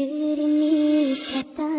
Good news, Peppa.